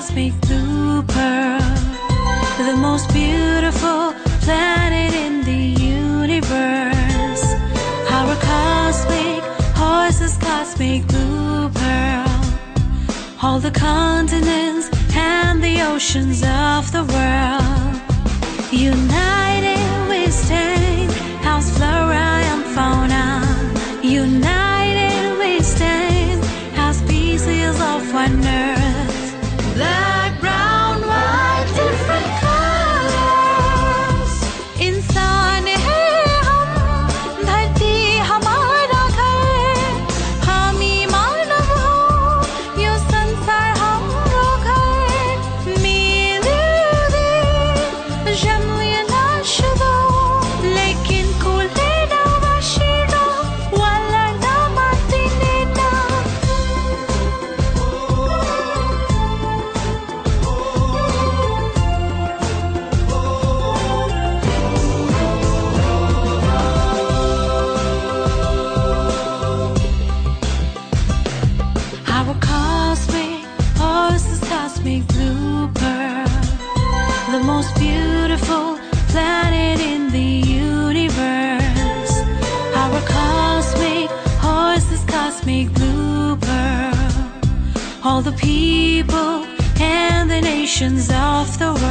cosmic blue pearl, the most beautiful planet in the universe. Our cosmic horses, cosmic blue pearl. All the continents and the oceans of the world. United we stand house flora and fauna. United we stand as species of one cosmic blue pearl, the most beautiful planet in the universe. Our cosmic horse is cosmic blue pearl, all the people and the nations of the world.